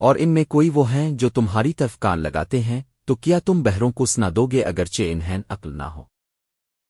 اور ان میں کوئی وہ ہیں جو تمہاری طرف کان لگاتے ہیں، تو کیا تم بہروں کو سنا دو گے اگرچہ انہیں عقل نہ ہو؟